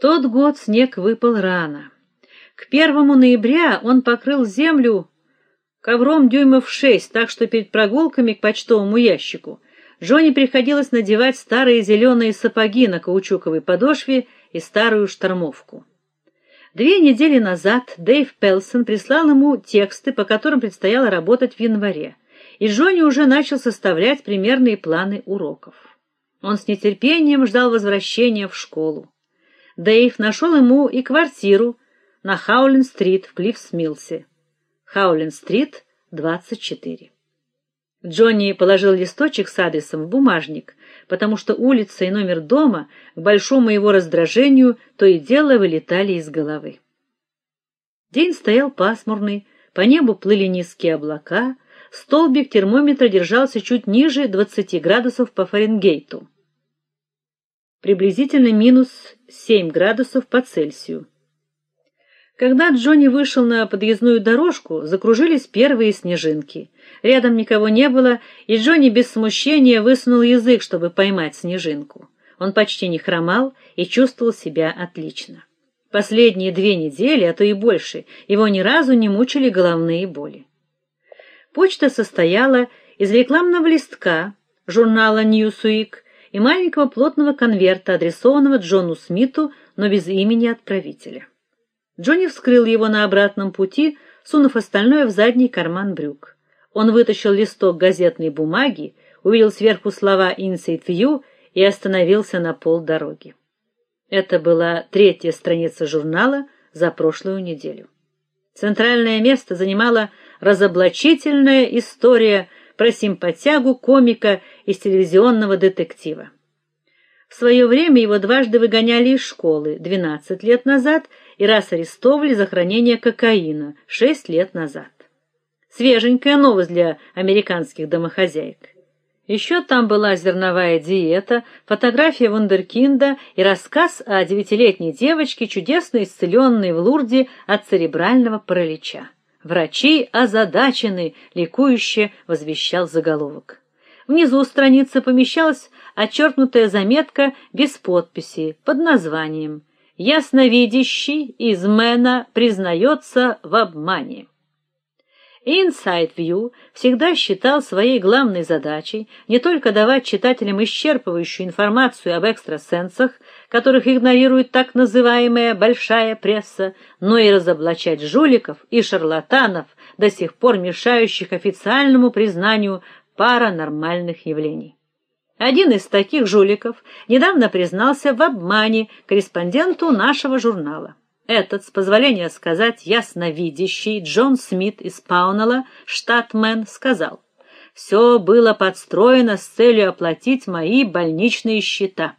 Тот год снег выпал рано. К первому ноября он покрыл землю ковром дюймов шесть, так что перед прогулками к почтовому ящику Джонни приходилось надевать старые зеленые сапоги на каучуковой подошве и старую штормовку. Две недели назад Дэйв Пелсон прислал ему тексты, по которым предстояло работать в январе, и Джонни уже начал составлять примерные планы уроков. Он с нетерпением ждал возвращения в школу. Дэйв нашел ему и квартиру на Хаулин-стрит в Клиффс-Миллсе. Хаулин-стрит, 24. Джонни положил листочек с адресом в бумажник, потому что улица и номер дома, к большому его раздражению, то и дело вылетали из головы. День стоял пасмурный, по небу плыли низкие облака, столбик термометра держался чуть ниже 20 градусов по Фаренгейту приблизительно минус 7 градусов по Цельсию. Когда Джонни вышел на подъездную дорожку, закружились первые снежинки. Рядом никого не было, и Джонни без смущения высунул язык, чтобы поймать снежинку. Он почти не хромал и чувствовал себя отлично. Последние две недели, а то и больше, его ни разу не мучили головные боли. Почта состояла из рекламного листка журнала Newsweek и маленького плотного конверта, адресованного Джону Смиту, но без имени отправителя. Джонни вскрыл его на обратном пути, сунув остальное в задний карман брюк. Он вытащил листок газетной бумаги, увидел сверху слова Inside View и остановился на полдороги. Это была третья страница журнала за прошлую неделю. Центральное место занимала разоблачительная история про симпатягу комика из телевизионного детектива. В свое время его дважды выгоняли из школы 12 лет назад и раз арестовали за хранение кокаина 6 лет назад. Свеженькая новость для американских домохозяек. Еще там была зерновая диета, фотография вундеркинда и рассказ о девятилетней девочке, чудесно исцеленной в Лурде от церебрального паралича. Врачи озадачены, ликующе возвещал заголовок. Внизу страницы помещалась отчеркнутая заметка без подписи под названием «Ясновидящий из Мэна признается в обмане». Inside View всегда считал своей главной задачей не только давать читателям исчерпывающую информацию об экстрасенсах, которых игнорирует так называемая большая пресса, но и разоблачать жуликов и шарлатанов, до сих пор мешающих официальному признанию паранормальных явлений. Один из таких жуликов недавно признался в обмане корреспонденту нашего журнала. Этот, с позволения сказать, ясновидящий Джон Смит из Паунелла, штат Мэн, сказал: «Все было подстроено с целью оплатить мои больничные счета.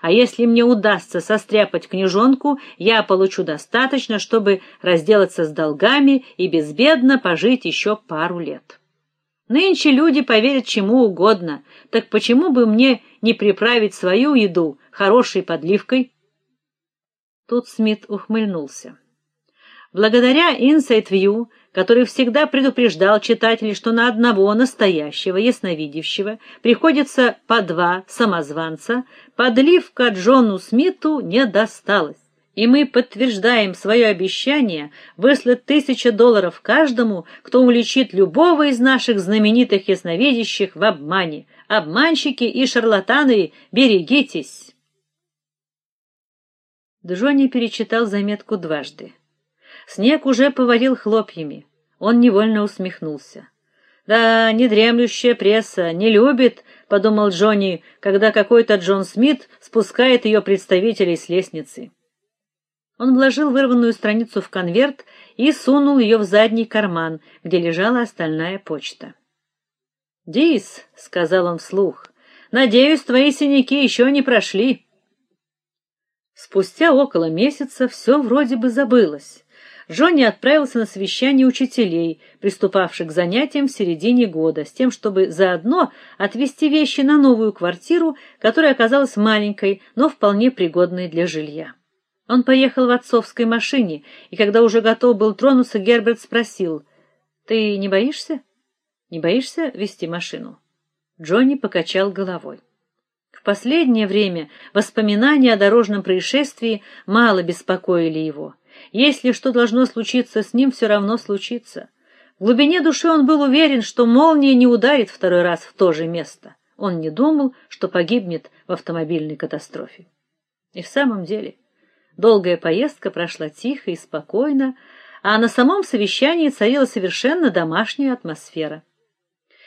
А если мне удастся состряпать книжонку, я получу достаточно, чтобы разделаться с долгами и безбедно пожить еще пару лет. Нынче люди поверят чему угодно, так почему бы мне не приправить свою еду хорошей подливкой? Тут Смит ухмыльнулся. Благодаря Inside View, который всегда предупреждал читателей, что на одного настоящего ясновидящего приходится по два самозванца, подливка Джону Смиту не досталась. И мы подтверждаем свое обещание выслать тысячу долларов каждому, кто уличит любого из наших знаменитых ясновидящих в обмане. Обманщики и шарлатаны, берегитесь. Джонни перечитал заметку дважды. Снег уже повалил хлопьями. Он невольно усмехнулся. Да, недремлющая пресса не любит, подумал Джонни, когда какой-то Джон Смит спускает ее представителей с лестницы. Он вложил вырванную страницу в конверт и сунул ее в задний карман, где лежала остальная почта. "Дис", сказал он вслух. "Надеюсь, твои синяки еще не прошли". Спустя около месяца все вроде бы забылось. Джонни отправился на совещание учителей, приступавших к занятиям в середине года, с тем, чтобы заодно отвезти вещи на новую квартиру, которая оказалась маленькой, но вполне пригодной для жилья. Он поехал в отцовской машине, и когда уже готов был тронуться, Герберт спросил: "Ты не боишься? Не боишься вести машину?" Джонни покачал головой В последнее время воспоминания о дорожном происшествии мало беспокоили его. Если что должно случиться с ним, все равно случится. В глубине души он был уверен, что молния не ударит второй раз в то же место. Он не думал, что погибнет в автомобильной катастрофе. И в самом деле, долгая поездка прошла тихо и спокойно, а на самом совещании царила совершенно домашняя атмосфера.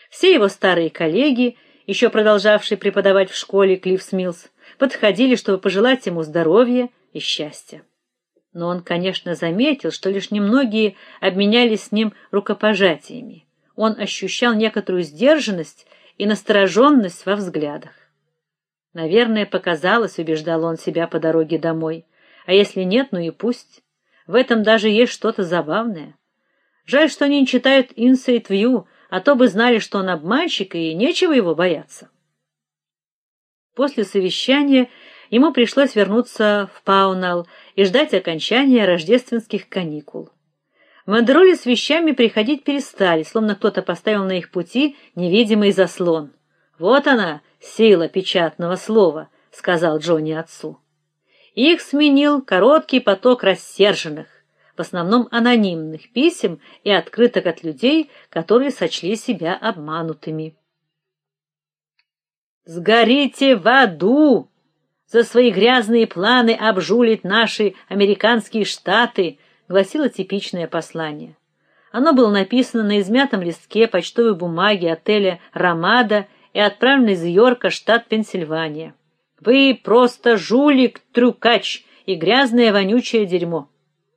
Все его старые коллеги еще продолжавший преподавать в школе Клифф Смилс, подходили, чтобы пожелать ему здоровья и счастья. Но он, конечно, заметил, что лишь немногие обменялись с ним рукопожатиями. Он ощущал некоторую сдержанность и настороженность во взглядах. Наверное, показалось, убеждал он себя по дороге домой. А если нет, ну и пусть. В этом даже есть что-то забавное. Жаль, что они не читают Inside View, а то бы знали, что он обманщик, и нечего его бояться. После совещания ему пришлось вернуться в Паунал и ждать окончания рождественских каникул. Мандроли с вещами приходить перестали, словно кто-то поставил на их пути невидимый заслон. Вот она, сила печатного слова, сказал Джонни отцу. Их сменил короткий поток рассерженных, в основном анонимных писем и открыток от людей, которые сочли себя обманутыми. Сгорите в аду за свои грязные планы обжулить наши американские штаты, гласило типичное послание. Оно было написано на измятом листке почтовой бумаги отеля Рамада и отправлено из Йорка, штат Пенсильвания. Вы просто жулик, трюкач и грязное вонючее дерьмо.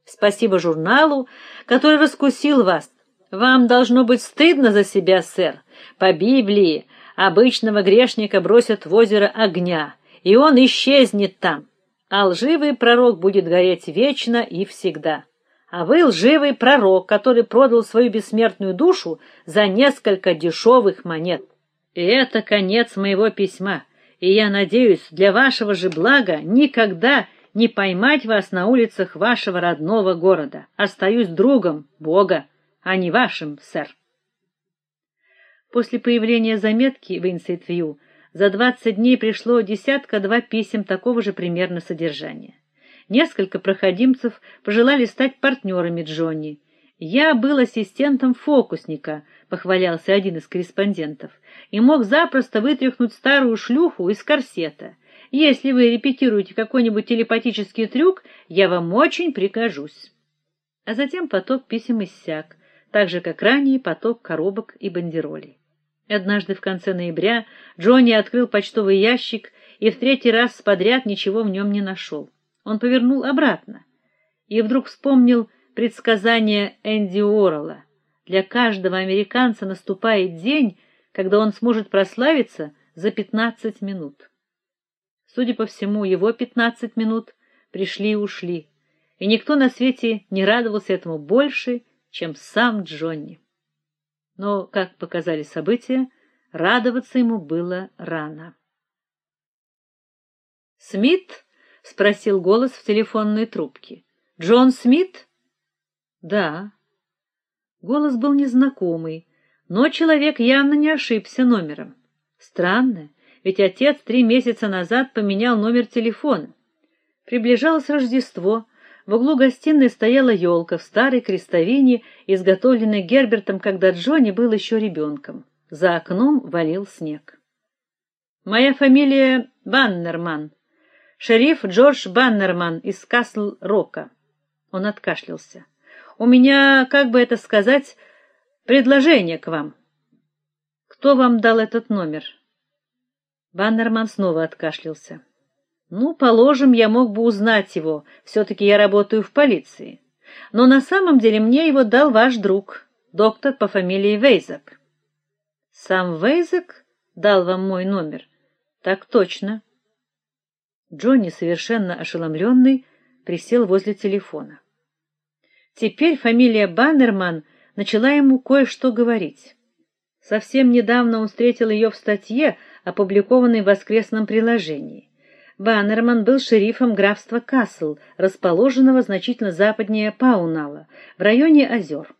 Спасибо журналу, который раскусил вас. Вам должно быть стыдно за себя, сэр. По Библии обычного грешника бросят в озеро огня, и он исчезнет там. А лживый пророк будет гореть вечно и всегда. А вы лживый пророк, который продал свою бессмертную душу за несколько дешевых монет. И это конец моего письма. И я надеюсь, для вашего же блага никогда не поймать вас на улицах вашего родного города. Остаюсь другом Бога, а не вашим, сэр. После появления заметки в Инсайт-Вью за 20 дней пришло десятка-два писем такого же примерно содержания. Несколько проходимцев пожелали стать партнерами Джонни. Я был ассистентом фокусника, похвалялся один из корреспондентов, и мог запросто вытряхнуть старую шлюху из корсета. Если вы репетируете какой-нибудь телепатический трюк, я вам очень пригожусь. А затем поток писем иссяк, так же как ранее поток коробок и бандеролей. Однажды в конце ноября Джонни открыл почтовый ящик и в третий раз подряд ничего в нем не нашел. Он повернул обратно и вдруг вспомнил предсказание Энди Уоррелла. Для каждого американца наступает день, когда он сможет прославиться за 15 минут. Судя по всему, его пятнадцать минут пришли и ушли, и никто на свете не радовался этому больше, чем сам Джонни. Но, как показали события, радоваться ему было рано. Смит спросил голос в телефонной трубке. Джон Смит? Да. Голос был незнакомый, но человек явно не ошибся номером. Странно, ведь отец три месяца назад поменял номер телефона. Приближалось Рождество. В углу гостиной стояла елка в старой крестовине, изготовленной Гербертом, когда Джонни был еще ребенком. За окном валил снег. Моя фамилия Баннерман. Шериф Джордж Баннерман из Касл-Рока. Он откашлялся. У меня, как бы это сказать, предложение к вам. Кто вам дал этот номер? Баннерман снова откашлялся. Ну, положим, я мог бы узнать его, все таки я работаю в полиции. Но на самом деле мне его дал ваш друг, доктор по фамилии Вейзак. Сам Вейзак дал вам мой номер. Так точно. Джонни, совершенно ошеломленный, присел возле телефона. Теперь фамилия Баннерман начала ему кое-что говорить. Совсем недавно он встретил ее в статье опубликованный в воскресном приложении. Баннерман был шерифом графства Касл, расположенного значительно западнее Паунала, в районе озер.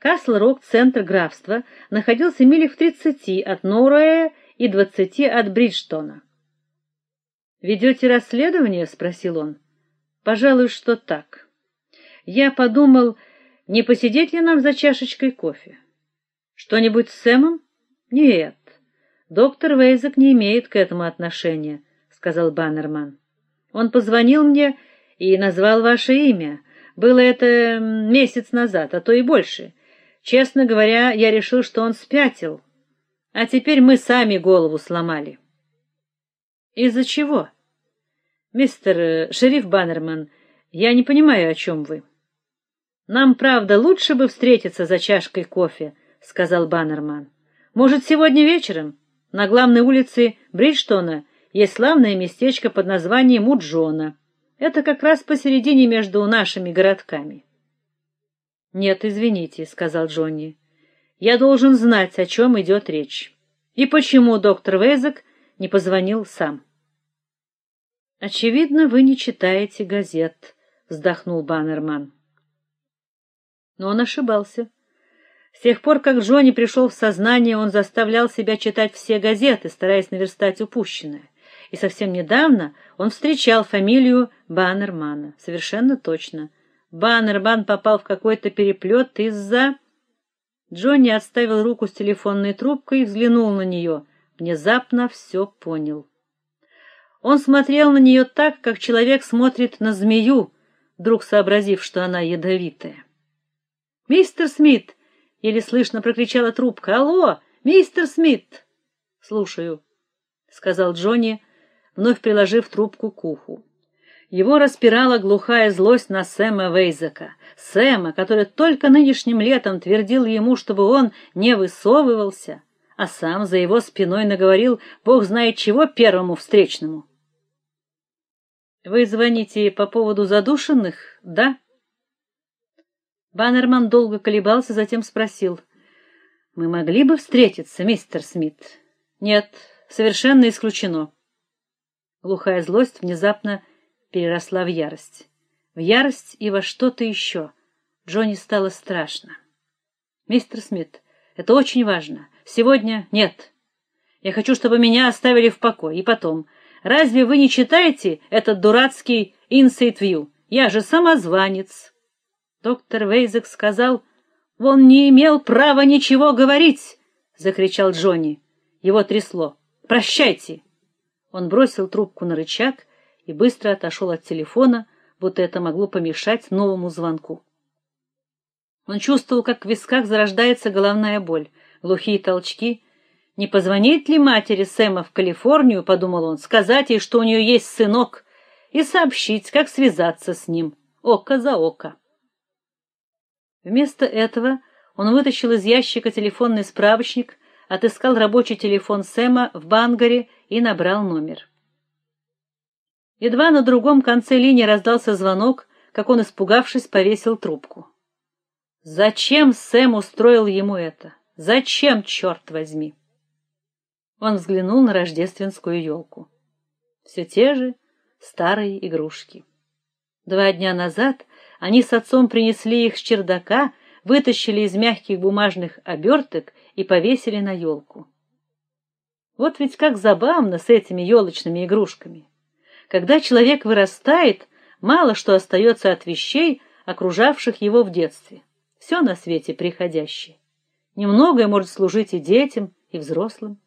Касл-Рок, центр графства, находился милях в тридцати от Ноурэя и двадцати от Бриджтона. Ведете расследование, спросил он. Пожалуй, что так. Я подумал, не посидеть ли нам за чашечкой кофе. Что-нибудь с Сэмом? Нет. Доктор Вейзек не имеет к этому отношения, сказал Баннерман. Он позвонил мне и назвал ваше имя. Было это месяц назад, а то и больше. Честно говоря, я решил, что он спятил. А теперь мы сами голову сломали. Из-за чего? Мистер э, шериф Баннерман, я не понимаю, о чем вы. Нам, правда, лучше бы встретиться за чашкой кофе, сказал Баннерман. Может, сегодня вечером на главной улице Бриджтона есть славное местечко под названием Муджона. Это как раз посередине между нашими городками. Нет, извините, сказал Джонни. Я должен знать, о чем идет речь. И почему доктор Вейзек не позвонил сам? Очевидно, вы не читаете газет, вздохнул Баннерман. Но он ошибался. С тех пор, как Джонни пришел в сознание, он заставлял себя читать все газеты, стараясь наверстать упущенное. И совсем недавно он встречал фамилию Баннермана. Совершенно точно. Баннерман попал в какой-то переплет из-за Джонни отставил руку с телефонной трубкой и взглянул на нее. Внезапно все понял. Он смотрел на нее так, как человек смотрит на змею, вдруг сообразив, что она ядовитая. "Мистер Смит!" еле слышно прокричала трубка. "Алло, мистер Смит!" "Слушаю", сказал Джонни, вновь приложив трубку к уху. Его распирала глухая злость на Сэма Вейзека, Сэма, который только нынешним летом твердил ему, чтобы он не высовывался, а сам за его спиной наговорил бог знает чего первому встречному. Вы звоните по поводу задушенных, да? Баннерман долго колебался, затем спросил: "Мы могли бы встретиться, мистер Смит?" "Нет, совершенно исключено". Глухая злость внезапно переросла в ярость. В ярость и во что-то еще. Джонни стало страшно. "Мистер Смит, это очень важно. Сегодня нет. Я хочу, чтобы меня оставили в покое. И потом, разве вы не читаете этот дурацкий Inside View? Я же самозванец". Доктор Вейзек сказал: "Он не имел права ничего говорить", закричал Джонни. Его трясло. "Прощайте". Он бросил трубку на рычаг и быстро отошел от телефона, будто это могло помешать новому звонку. Он чувствовал, как в висках зарождается головная боль, глухие толчки. Не позвонить ли матери Сэма в Калифорнию, подумал он, сказать ей, что у нее есть сынок, и сообщить, как связаться с ним, око за око. Вместо этого он вытащил из ящика телефонный справочник, отыскал рабочий телефон Сэма в Бангаре и набрал номер. Едва на другом конце линии раздался звонок, как он, испугавшись, повесил трубку. Зачем Сэм устроил ему это? Зачем, черт возьми? Он взглянул на рождественскую елку. Все те же старые игрушки. Два дня назад они с отцом принесли их с чердака, вытащили из мягких бумажных оберток и повесили на елку. Вот ведь как забавно с этими елочными игрушками. Когда человек вырастает, мало что остается от вещей, окружавших его в детстве. Все на свете приходящее. Немногое может служить и детям, и взрослым.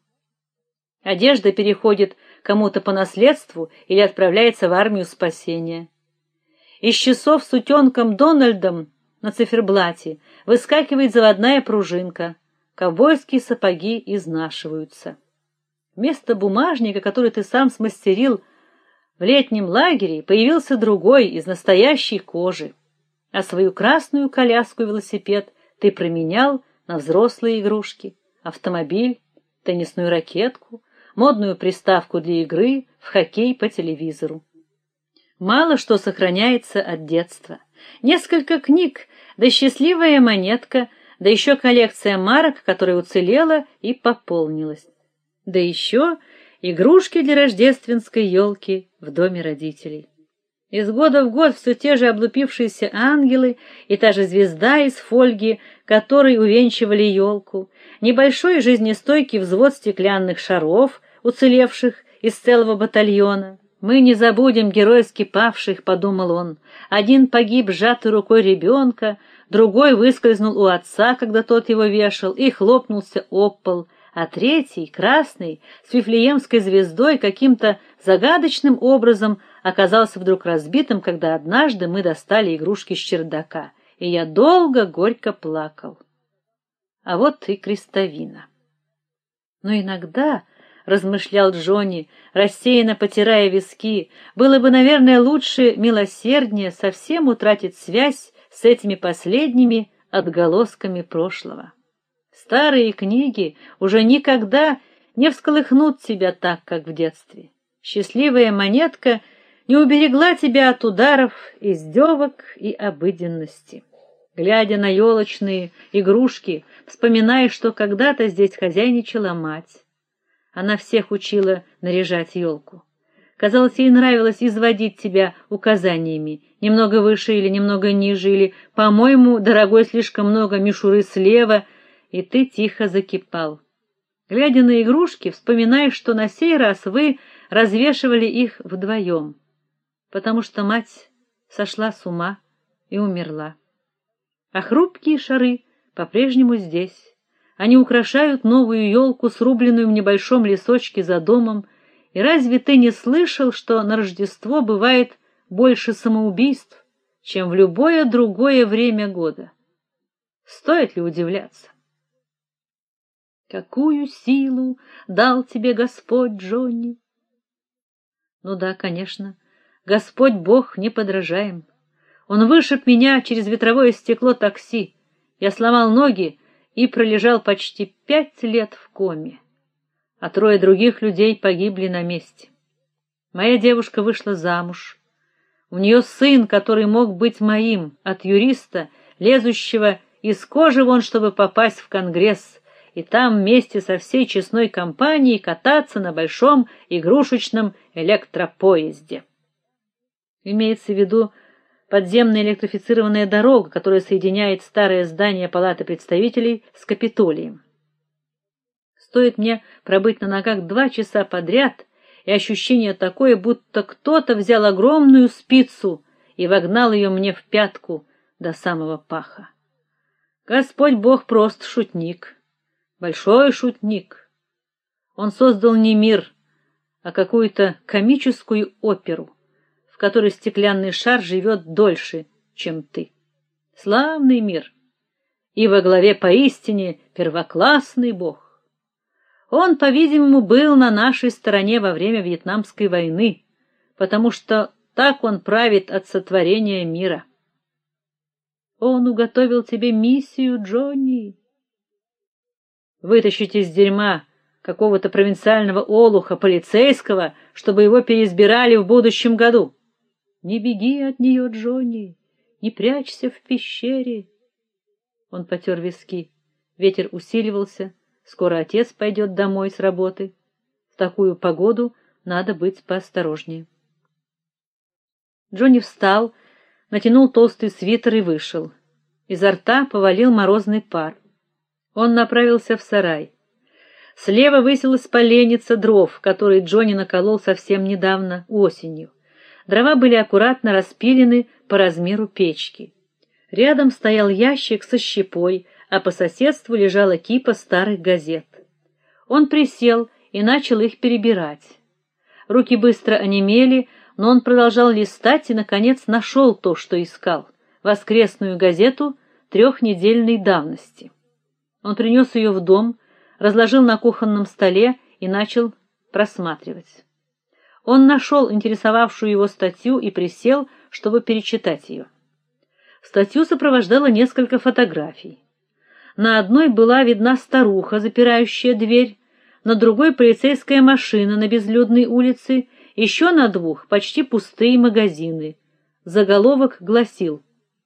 Одежда переходит кому-то по наследству или отправляется в армию спасения. Из часов с утенком Дональдом на циферблате выскакивает заводная пружинка. Ковбойские сапоги изнашиваются. Вместо бумажника, который ты сам смастерил в летнем лагере появился другой из настоящей кожи, а свою красную коляску-велосипед ты променял на взрослые игрушки: автомобиль, теннисную ракетку, модную приставку для игры в хоккей по телевизору. Мало что сохраняется от детства. Несколько книг, да счастливая монетка, да еще коллекция марок, которая уцелела и пополнилась. Да еще игрушки для рождественской елки в доме родителей. Из года в год все те же облупившиеся ангелы и та же звезда из фольги, которой увенчивали елку, небольшой жизнестойкий взвод стеклянных шаров, уцелевших из целого батальона, Мы не забудем геройски павших, подумал он. Один погиб сжатой рукой ребенка, другой выскользнул у отца, когда тот его вешал, и хлопнулся об пол, а третий, красный, с вифлеемской звездой каким-то загадочным образом оказался вдруг разбитым, когда однажды мы достали игрушки с чердака, и я долго горько плакал. А вот и крестовина. Но иногда размышлял Джонни, рассеянно потирая виски. Было бы, наверное, лучше, милосерднее совсем утратить связь с этими последними отголосками прошлого. Старые книги уже никогда не всколыхнут тебя так, как в детстве. Счастливая монетка не уберегла тебя от ударов, издевок и обыденности. Глядя на елочные игрушки, вспоминаешь, что когда-то здесь хозяйничала мать. Она всех учила наряжать елку. Казалось, ей нравилось изводить тебя указаниями: немного выше или немного ниже, или, по-моему, дорогой, слишком много мишуры слева, и ты тихо закипал. Глядя на игрушки, вспоминаешь, что на сей раз вы развешивали их вдвоем, потому что мать сошла с ума и умерла. А хрупкие шары по-прежнему здесь. Они украшают новую елку, срубленную в небольшом лесочке за домом. И разве ты не слышал, что на Рождество бывает больше самоубийств, чем в любое другое время года? Стоит ли удивляться? Какую силу дал тебе Господь, Джонни? Ну да, конечно, Господь Бог неподражаем. Он вышиб меня через ветровое стекло такси. Я сломал ноги и пролежал почти пять лет в коме, а трое других людей погибли на месте. Моя девушка вышла замуж. У нее сын, который мог быть моим, от юриста, лезущего из кожи вон, чтобы попасть в Конгресс, и там вместе со всей честной компанией кататься на большом игрушечном электропоезде. Имеется в виду подземная электрифицированная дорога, которая соединяет старое здание Палаты представителей с Капитолием. Стоит мне пробыть на ногах два часа подряд, и ощущение такое, будто кто-то взял огромную спицу и вогнал ее мне в пятку до самого паха. Господь Бог просто шутник, большой шутник. Он создал не мир, а какую-то комическую оперу которой стеклянный шар живет дольше, чем ты. Славный мир. И во главе поистине первоклассный бог. Он, по-видимому, был на нашей стороне во время Вьетнамской войны, потому что так он правит от сотворения мира. Он уготовил тебе миссию, Джонни. Вытащить из дерьма какого-то провинциального олуха полицейского, чтобы его переизбирали в будущем году. Не беги от нее, Джонни, не прячься в пещере. Он потер виски. Ветер усиливался. Скоро отец пойдет домой с работы. В такую погоду надо быть поосторожнее. Джонни встал, натянул толстый свитер и вышел. Изо рта повалил морозный пар. Он направился в сарай. Слева высилась поленница дров, которые Джонни наколол совсем недавно, осенью. Дрова были аккуратно распилены по размеру печки. Рядом стоял ящик со щепой, а по соседству лежала кипа старых газет. Он присел и начал их перебирать. Руки быстро онемели, но он продолжал листать и наконец нашел то, что искал воскресную газету трехнедельной давности. Он принес ее в дом, разложил на кухонном столе и начал просматривать. Он нашел интересовавшую его статью и присел, чтобы перечитать ее. Статью сопровождало несколько фотографий. На одной была видна старуха, запирающая дверь, на другой полицейская машина на безлюдной улице, еще на двух почти пустые магазины. Заголовок гласил: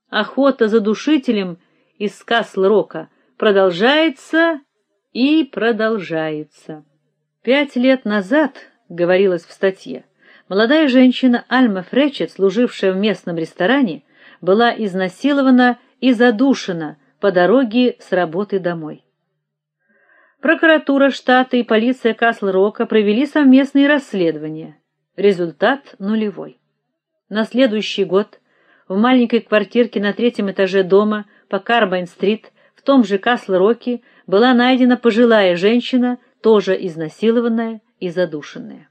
Охота за душителем из Касл-Рока продолжается и продолжается. Пять лет назад говорилось в статье. Молодая женщина Альма Фречет, служившая в местном ресторане, была изнасилована и задушена по дороге с работы домой. Прокуратура штата и полиция Касл-Рока провели совместные расследования. Результат нулевой. На следующий год в маленькой квартирке на третьем этаже дома по Карбайн-стрит в том же Касл-Роке была найдена пожилая женщина, тоже изнасилованная и задушенная.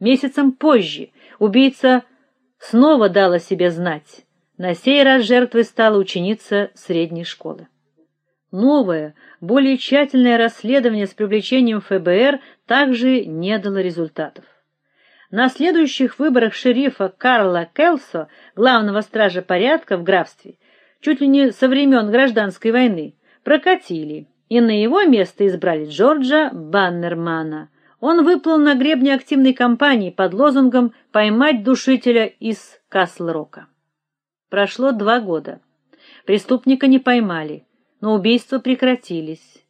Месяцем позже убийца снова дала себе знать. На сей раз жертвой стала ученица средней школы. Новое, более тщательное расследование с привлечением ФБР также не дало результатов. На следующих выборах шерифа Карла Келсо, главного стража порядка в графстве, чуть ли не со времен гражданской войны, прокатили, и на его место избрали Джорджа Баннермана. Он выплыл на гребне активной кампании под лозунгом «Поймать душителя из Касл-Рока». Прошло два года. Преступника не поймали, но убийства прекратились.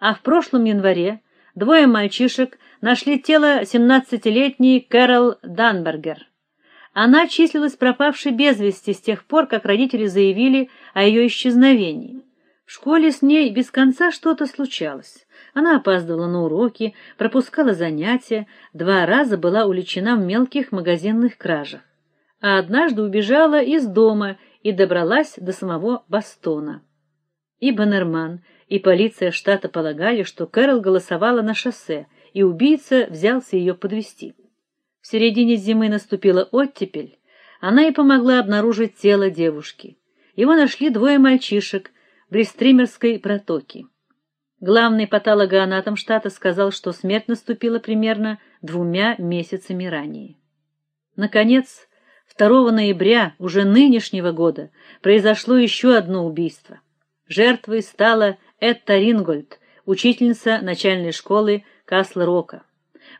А в прошлом январе двое мальчишек нашли тело 17-летней Кэрол Данбергер. Она числилась пропавшей без вести с тех пор, как родители заявили о ее исчезновении. В школе с ней без конца что-то случалось. Она опаздывала на уроки, пропускала занятия, два раза была уличена в мелких магазинных кражах, а однажды убежала из дома и добралась до самого Бастона. И Баннерман, и полиция штата полагали, что Кэрол голосовала на шоссе, и убийца взялся ее подвести. В середине зимы наступила оттепель, она и помогла обнаружить тело девушки. Его нашли двое мальчишек в Бристримерской протоке. Главный патологоанатом штата сказал, что смерть наступила примерно двумя месяцами ранее. Наконец, 2 ноября уже нынешнего года произошло еще одно убийство. Жертвой стала Этта Рингольд, учительница начальной школы Касл-Рока.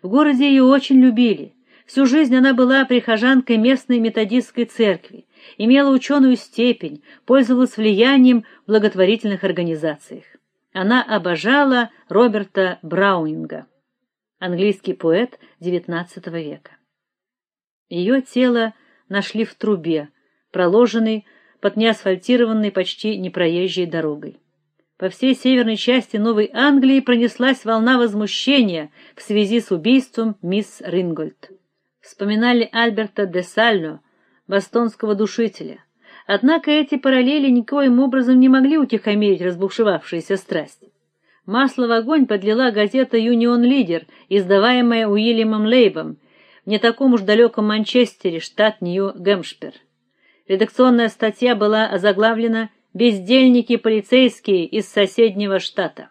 В городе ее очень любили. Всю жизнь она была прихожанкой местной методистской церкви, имела ученую степень, пользовалась влиянием в благотворительных организациях. Она обожала Роберта Браунинга, английский поэт XIX века. Ее тело нашли в трубе, проложенной под неасфальтированной почти непроезжей дорогой. По всей северной части Новой Англии пронеслась волна возмущения в связи с убийством мисс Рингольд. Вспоминали Альберта де Сально, бостонского душителя. Однако эти параллели никоим образом не могли утихомирить разбушевавшиеся страсти. Масло в огонь подлила газета Union Leader, издаваемая Уильямом Лейбом в не таком уж далеком Манчестере, штат Нью-Гэмпшир. Редакционная статья была озаглавлена бездельники полицейские из соседнего штата.